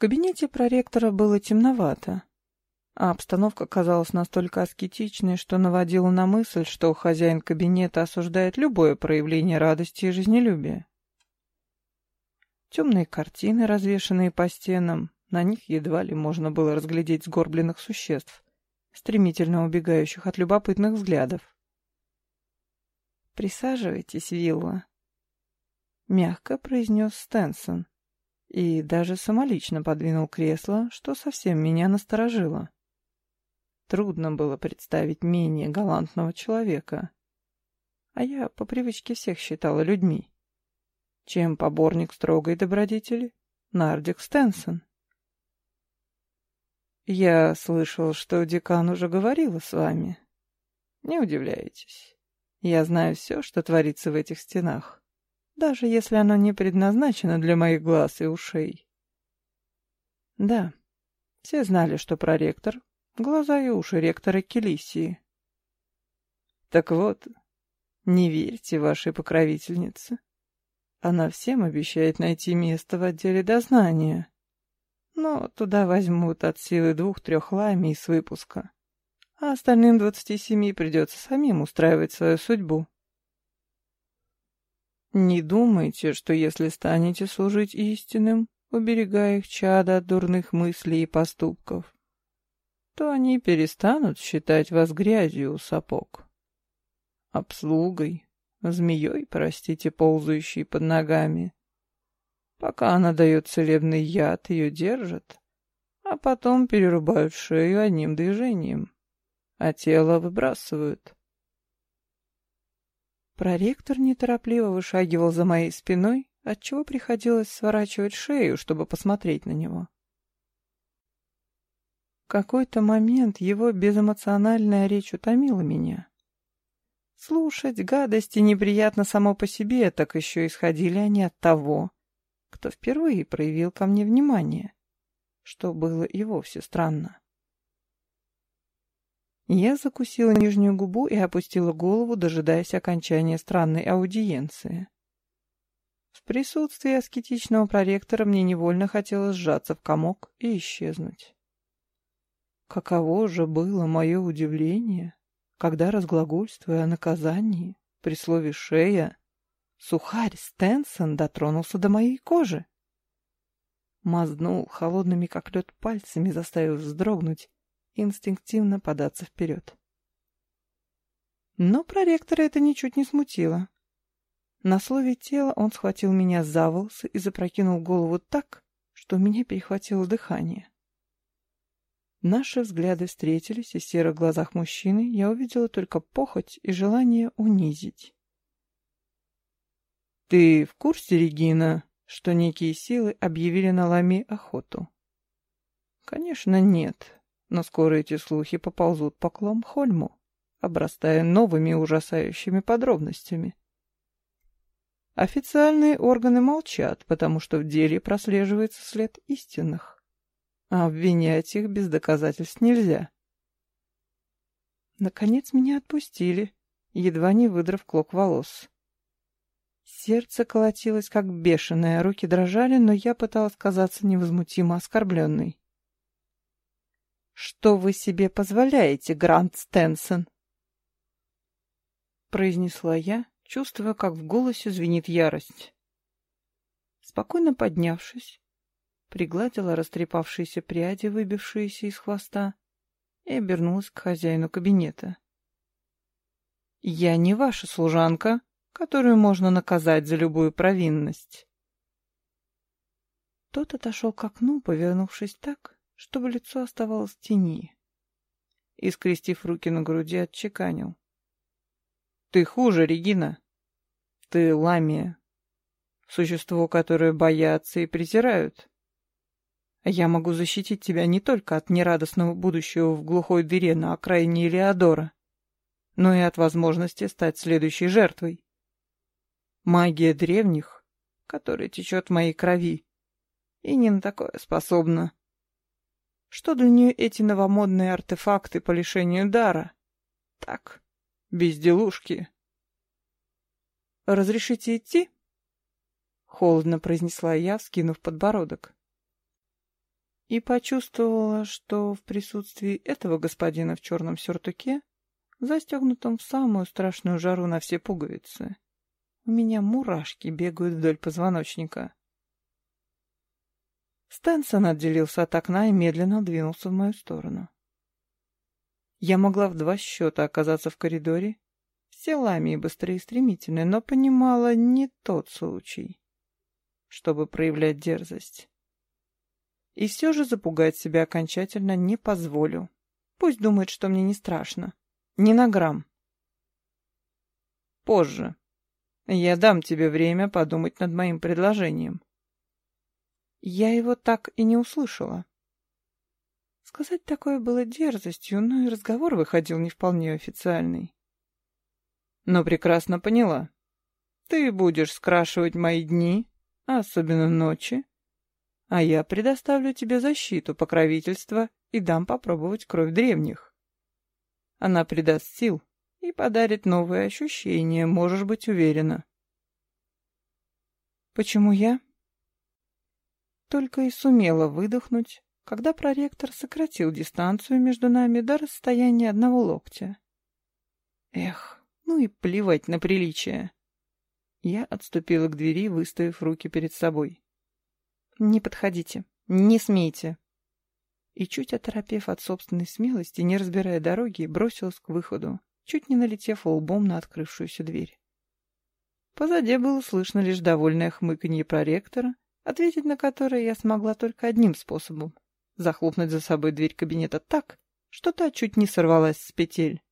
кабинете проректора было темновато, а обстановка казалась настолько аскетичной, что наводила на мысль, что хозяин кабинета осуждает любое проявление радости и жизнелюбия. Темные картины, развешанные по стенам, на них едва ли можно было разглядеть сгорбленных существ, стремительно убегающих от любопытных взглядов. «Присаживайтесь, Вилла», — мягко произнес Стэнсон, и даже самолично подвинул кресло, что совсем меня насторожило. Трудно было представить менее галантного человека. А я по привычке всех считала людьми. Чем поборник строгой добродетели? Нардик Стэнсон. Я слышал, что декан уже говорила с вами. Не удивляйтесь. Я знаю все, что творится в этих стенах даже если оно не предназначено для моих глаз и ушей. Да, все знали, что проректор — глаза и уши ректора Келисии. Так вот, не верьте вашей покровительнице. Она всем обещает найти место в отделе дознания. Но туда возьмут от силы двух-трех ламий с выпуска. А остальным двадцати семи придется самим устраивать свою судьбу. Не думайте, что если станете служить истинным, уберегая их чада от дурных мыслей и поступков, то они перестанут считать вас грязью у сапог. Обслугой, змеей, простите, ползающей под ногами. Пока она дает целебный яд, ее держат, а потом перерубают шею одним движением, а тело выбрасывают. Проректор неторопливо вышагивал за моей спиной, отчего приходилось сворачивать шею, чтобы посмотреть на него. В какой-то момент его безэмоциональная речь утомила меня. Слушать гадости неприятно само по себе, так еще исходили они от того, кто впервые проявил ко мне внимание, что было и вовсе странно. Я закусила нижнюю губу и опустила голову, дожидаясь окончания странной аудиенции. В присутствии аскетичного проректора мне невольно хотелось сжаться в комок и исчезнуть. Каково же было мое удивление, когда, разглагольствуя о наказании, при слове «шея», сухарь Стэнсон дотронулся до моей кожи. Мазнул холодными, как лед, пальцами, заставив вздрогнуть, инстинктивно податься вперед. Но проректора это ничуть не смутило. На слове «тело» он схватил меня за волосы и запрокинул голову так, что у меня перехватило дыхание. Наши взгляды встретились, и в серых глазах мужчины я увидела только похоть и желание унизить. «Ты в курсе, Регина, что некие силы объявили на Ламе охоту?» «Конечно, нет но скоро эти слухи поползут по Кламхольму, обрастая новыми ужасающими подробностями. Официальные органы молчат, потому что в деле прослеживается след истинных, а обвинять их без доказательств нельзя. Наконец меня отпустили, едва не выдрав клок волос. Сердце колотилось как бешеное, руки дрожали, но я пыталась казаться невозмутимо оскорбленной. «Что вы себе позволяете, Грант Стенсон?» Произнесла я, чувствуя, как в голосе звенит ярость. Спокойно поднявшись, пригладила растрепавшиеся пряди, выбившиеся из хвоста, и обернулась к хозяину кабинета. «Я не ваша служанка, которую можно наказать за любую провинность». Тот отошел к окну, повернувшись так, чтобы лицо оставалось в тени. И, скрестив руки на груди, отчеканил. «Ты хуже, Регина. Ты ламия. Существо, которое боятся и презирают. Я могу защитить тебя не только от нерадостного будущего в глухой дыре на окраине Илеодора, но и от возможности стать следующей жертвой. Магия древних, которая течет в моей крови, и не на такое способна. Что для нее эти новомодные артефакты по лишению дара? Так, безделушки. «Разрешите идти?» — холодно произнесла я, вскинув подбородок. и почувствовала, что в присутствии этого господина в черном сюртуке, застегнутом в самую страшную жару на все пуговицы, у меня мурашки бегают вдоль позвоночника. Стэнсон отделился от окна и медленно двинулся в мою сторону. Я могла в два счета оказаться в коридоре, силами и быстрее и стремительно, но понимала не тот случай, чтобы проявлять дерзость. И все же запугать себя окончательно не позволю. Пусть думает, что мне не страшно. Ни на грамм. Позже. Я дам тебе время подумать над моим предложением. Я его так и не услышала. Сказать такое было дерзостью, но и разговор выходил не вполне официальный. Но прекрасно поняла. Ты будешь скрашивать мои дни, особенно ночи, а я предоставлю тебе защиту, покровительство и дам попробовать кровь древних. Она придаст сил и подарит новые ощущения, можешь быть уверена. Почему я? Только и сумела выдохнуть, когда проректор сократил дистанцию между нами до расстояния одного локтя. Эх, ну и плевать на приличие. Я отступила к двери, выставив руки перед собой. «Не подходите, не смейте!» И чуть оторопев от собственной смелости, не разбирая дороги, бросилась к выходу, чуть не налетев лбом на открывшуюся дверь. Позади было слышно лишь довольное хмыканье проректора ответить на которое я смогла только одним способом — захлопнуть за собой дверь кабинета так, что та чуть не сорвалась с петель.